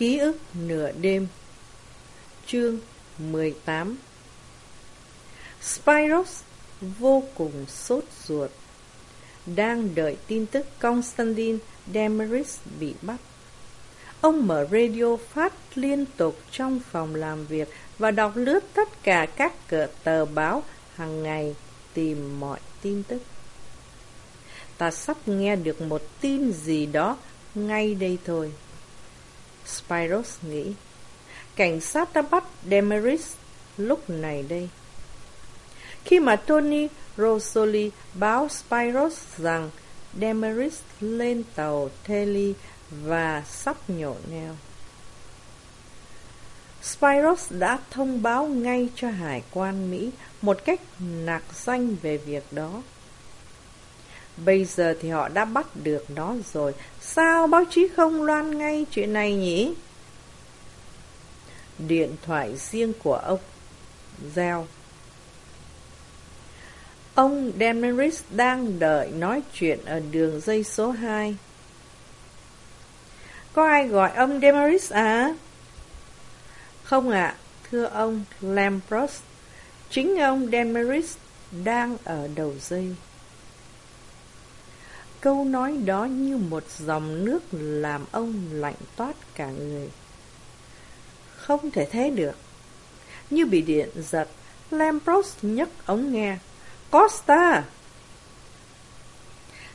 Ký ức nửa đêm. Chương 18 Spyros vô cùng sốt ruột, Đang đợi tin tức Constantine Demeris bị bắt. Ông mở radio phát liên tục trong phòng làm việc Và đọc lướt tất cả các cờ tờ báo hàng ngày tìm mọi tin tức. Ta sắp nghe được một tin gì đó ngay đây thôi. Spiros nghĩ. Cảnh sát đã bắt Demeris lúc này đây. Khi mà Tony Rosoli báo Spiros rằng Demeris lên tàu Telly và sắp nhổ neo. Spiros đã thông báo ngay cho Hải quan Mỹ một cách nạc danh về việc đó. Bây giờ thì họ đã bắt được nó rồi, sao báo chí không loan ngay chuyện này nhỉ? Điện thoại riêng của ông Gieo Ông Demeris đang đợi nói chuyện ở đường dây số 2. Có ai gọi ông Demeris à? Không ạ, thưa ông Lampros. Chính ông Demeris đang ở đầu dây. Câu nói đó như một dòng nước làm ông lạnh toát cả người. Không thể thế được. Như bị điện giật, Lampros nhấc ống nghe. Costa!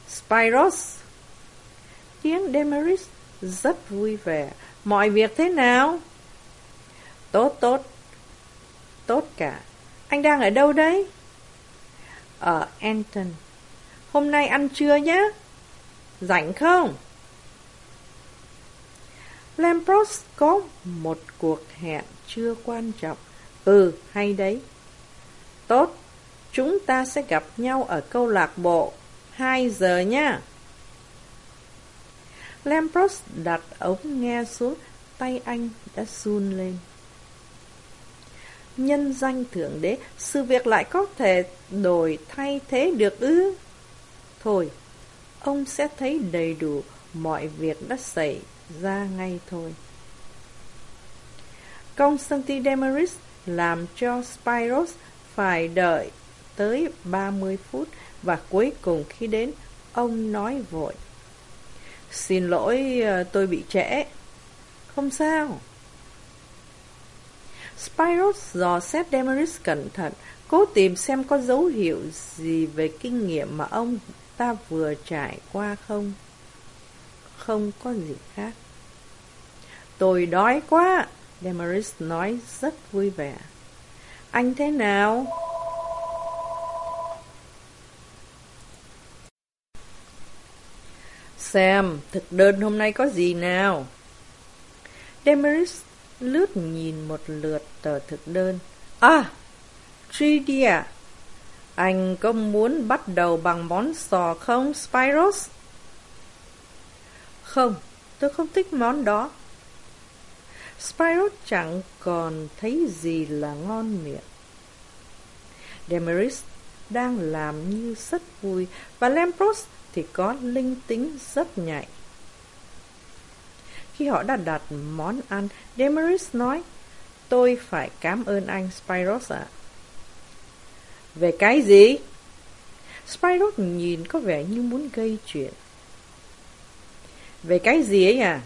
spiros Tiếng Demeris rất vui vẻ. Mọi việc thế nào? Tốt, tốt. Tốt cả. Anh đang ở đâu đấy? Ở Anton. Hôm nay ăn trưa nhé. Rảnh không? Lampros có một cuộc hẹn chưa quan trọng. Ừ, hay đấy. Tốt, chúng ta sẽ gặp nhau ở câu lạc bộ 2 giờ nha. Lampros đặt ống nghe xuống, tay anh đã run lên. Nhân danh Thượng Đế, sự việc lại có thể đổi thay thế được ư? Thôi, ông sẽ thấy đầy đủ mọi việc đã xảy ra ngay thôi. Constantine Demeris làm cho spiros phải đợi tới 30 phút và cuối cùng khi đến, ông nói vội. Xin lỗi, ờ, tôi bị trễ. Không sao. spiros dò xét Demeris cẩn thận, cố tìm xem có dấu hiệu gì về kinh nghiệm mà ông ta vừa trải qua không? Không có gì khác. Tôi đói quá, Demaris nói rất vui vẻ. Anh thế nào? Xem, thực đơn hôm nay có gì nào? Demaris lướt nhìn một lượt tờ thực đơn. À, Tridia, anh có muốn bắt đầu bằng món sò không, Spyros? Không, tôi không thích món đó. Spyros chẳng còn thấy gì là ngon miệng. Demeris đang làm như rất vui và Lampros thì có linh tính rất nhạy. Khi họ đã đặt món ăn, Demeris nói, tôi phải cảm ơn anh Spyros ạ. Về cái gì? Spyros nhìn có vẻ như muốn gây chuyện. Về cái gì ấy à?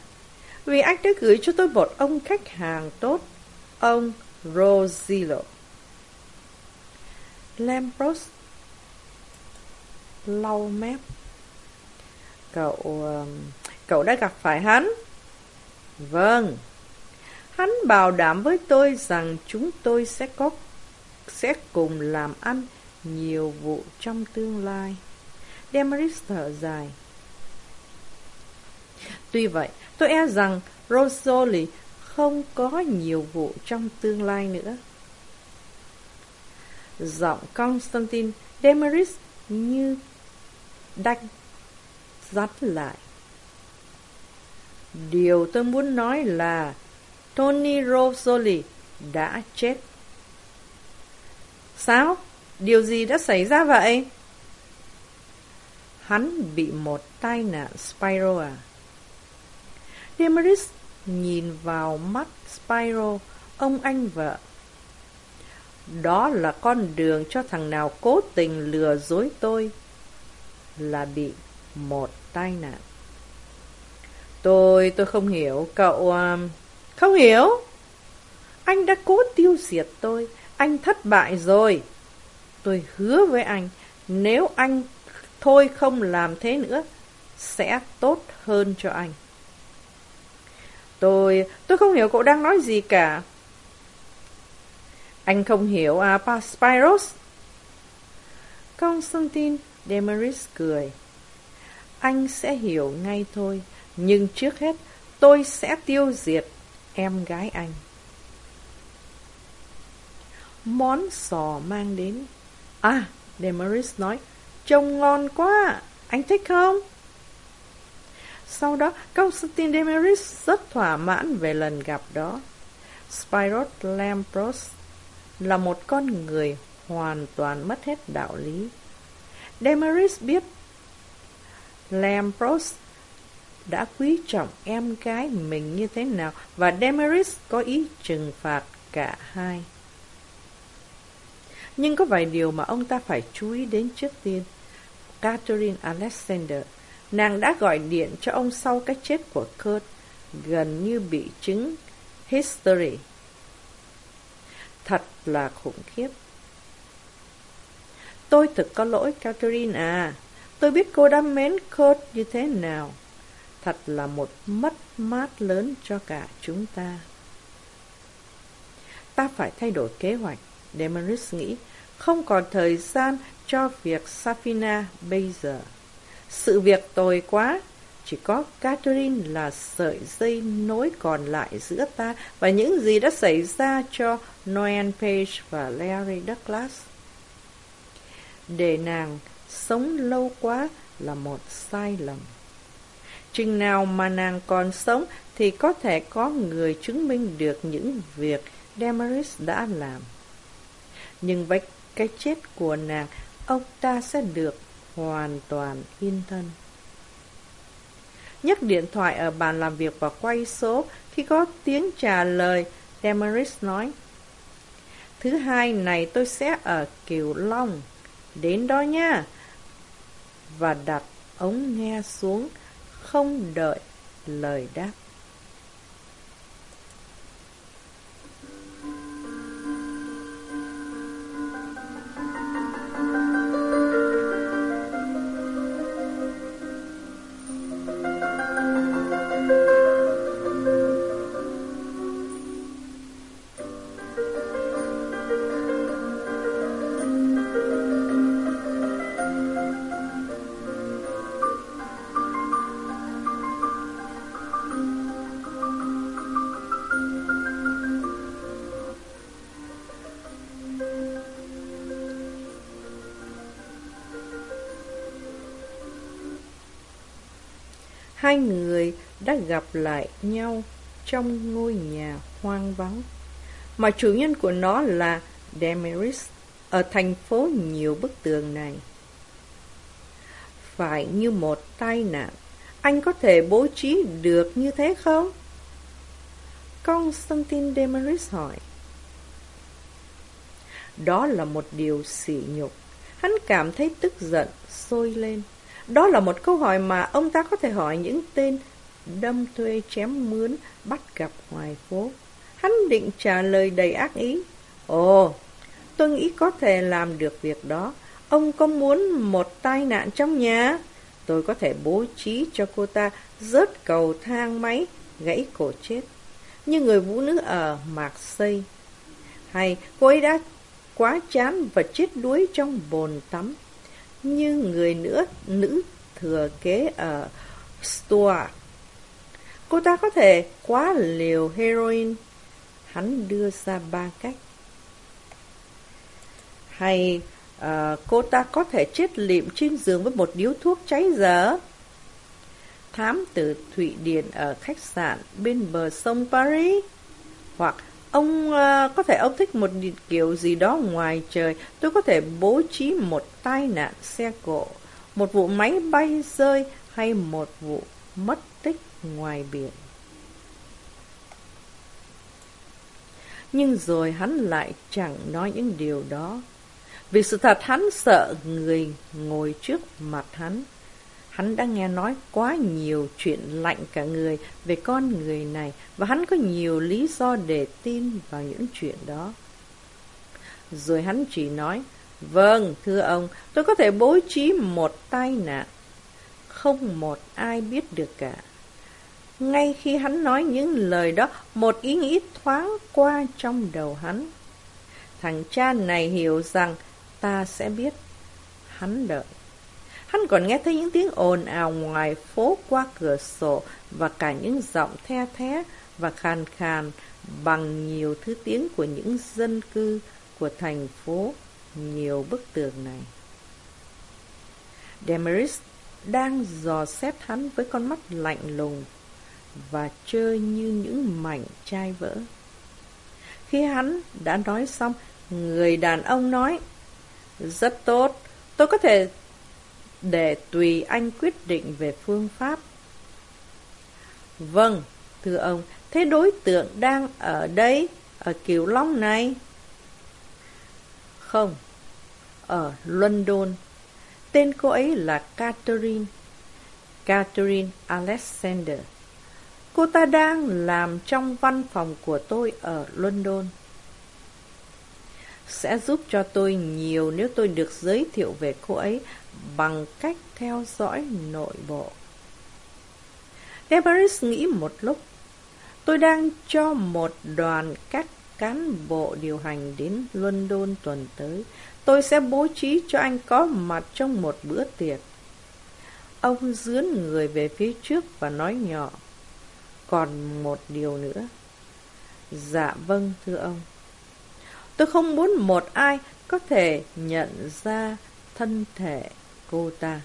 Vì anh đã gửi cho tôi một ông khách hàng tốt, ông Rosillo. Lampros lau mép. Cậu... Um, cậu đã gặp phải hắn? Vâng. Hắn bảo đảm với tôi rằng chúng tôi sẽ có sẽ cùng làm ăn nhiều vụ trong tương lai. Demeris thở dài. Tuy vậy, tôi e rằng Rosoli không có nhiều vụ trong tương lai nữa. Giọng Constantine Demeris như đanh dắt lại. Điều tôi muốn nói là Tony Rosoli đã chết. Sao? Điều gì đã xảy ra vậy? Hắn bị một tai nạn Spyro à? Demeris nhìn vào mắt Spyro, ông anh vợ. Đó là con đường cho thằng nào cố tình lừa dối tôi là bị một tai nạn. Tôi, tôi không hiểu, cậu... À, không hiểu. Anh đã cố tiêu diệt tôi, anh thất bại rồi. Tôi hứa với anh, nếu anh thôi không làm thế nữa, sẽ tốt hơn cho anh. Tôi, tôi không hiểu cậu đang nói gì cả. Anh không hiểu à, Spiros? Constantine Demaris cười. Anh sẽ hiểu ngay thôi, nhưng trước hết tôi sẽ tiêu diệt em gái anh. Món sò mang đến. À, Demaris nói, trông ngon quá, anh thích không? Sau đó, Constantine Demaris rất thỏa mãn về lần gặp đó. Spyros Lampros là một con người hoàn toàn mất hết đạo lý. Demaris biết Lampros đã quý trọng em gái mình như thế nào và Demaris có ý trừng phạt cả hai. Nhưng có vài điều mà ông ta phải chú ý đến trước tiên. Catherine Alexander, nàng đã gọi điện cho ông sau cái chết của Kurt, gần như bị chứng history. Thật là khủng khiếp. Tôi thực có lỗi, Catherine à. Tôi biết cô đã mến Kurt như thế nào. Thật là một mất mát lớn cho cả chúng ta. Ta phải thay đổi kế hoạch, Demaris nghĩ. Không còn thời gian cho việc Safina bây giờ. Sự việc tồi quá, chỉ có Catherine là sợi dây nối còn lại giữa ta và những gì đã xảy ra cho Noel Page và Larry Douglas. Để nàng sống lâu quá là một sai lầm. Chừng nào mà nàng còn sống thì có thể có người chứng minh được những việc Demaris đã làm. Nhưng với cái chết của nàng, ông ta sẽ được hoàn toàn yên thân. Nhấc điện thoại ở bàn làm việc và quay số khi có tiếng trả lời, Demaris nói. Thứ hai này tôi sẽ ở Kiều Long. Đến đó nha. Và đặt ống nghe xuống, không đợi lời đáp. Hai người đã gặp lại nhau trong ngôi nhà hoang vắng, mà chủ nhân của nó là Demeris ở thành phố nhiều bức tường này. Phải như một tai nạn, anh có thể bố trí được như thế không? Constantine Demeris hỏi. Đó là một điều sỉ nhục. Hắn cảm thấy tức giận, sôi lên. Đó là một câu hỏi mà ông ta có thể hỏi những tên đâm thuê chém mướn bắt gặp ngoài phố. Hắn định trả lời đầy ác ý. Ồ, tôi nghĩ có thể làm được việc đó. Ông có muốn một tai nạn trong nhà? Tôi có thể bố trí cho cô ta rớt cầu thang máy, gãy cổ chết. Như người vũ nữ ở mạc xây. Hay cô ấy đã quá chán và chết đuối trong bồn tắm như người nữa nữ thừa kế ở Stuart. Cô ta có thể quá liều heroin. Hắn đưa ra ba cách. Hay uh, cô ta có thể chết lịm trên giường với một điếu thuốc cháy dở. Thám tử Thụy Điển ở khách sạn bên bờ sông Paris. Hoặc Ông à, có thể ông thích một kiểu gì đó ngoài trời. Tôi có thể bố trí một tai nạn xe cộ, một vụ máy bay rơi hay một vụ mất tích ngoài biển. Nhưng rồi hắn lại chẳng nói những điều đó. Vì sự thật hắn sợ người ngồi trước mặt hắn. Hắn đã nghe nói quá nhiều chuyện lạnh cả người về con người này và hắn có nhiều lý do để tin vào những chuyện đó. Rồi hắn chỉ nói, Vâng, thưa ông, tôi có thể bố trí một tai nạn. Không một ai biết được cả. Ngay khi hắn nói những lời đó, một ý nghĩ thoáng qua trong đầu hắn. Thằng cha này hiểu rằng ta sẽ biết. Hắn đợi. Hắn còn nghe thấy những tiếng ồn ào ngoài phố qua cửa sổ và cả những giọng the thé và khàn khàn bằng nhiều thứ tiếng của những dân cư của thành phố nhiều bức tường này. Demaris đang dò xét hắn với con mắt lạnh lùng và chơi như những mảnh chai vỡ. Khi hắn đã nói xong, người đàn ông nói, Rất tốt, tôi có thể để tùy anh quyết định về phương pháp. Vâng, thưa ông, thế đối tượng đang ở đây, ở Kiều Long này? Không, ở London. Tên cô ấy là Catherine. Catherine Alexander. Cô ta đang làm trong văn phòng của tôi ở London. Sẽ giúp cho tôi nhiều nếu tôi được giới thiệu về cô ấy bằng cách theo dõi nội bộ. Demaris nghĩ một lúc. Tôi đang cho một đoàn các cán bộ điều hành đến London tuần tới. Tôi sẽ bố trí cho anh có mặt trong một bữa tiệc. Ông dướn người về phía trước và nói nhỏ. Còn một điều nữa. Dạ vâng, thưa ông. Tôi không muốn một ai có thể nhận ra thân thể cô ta.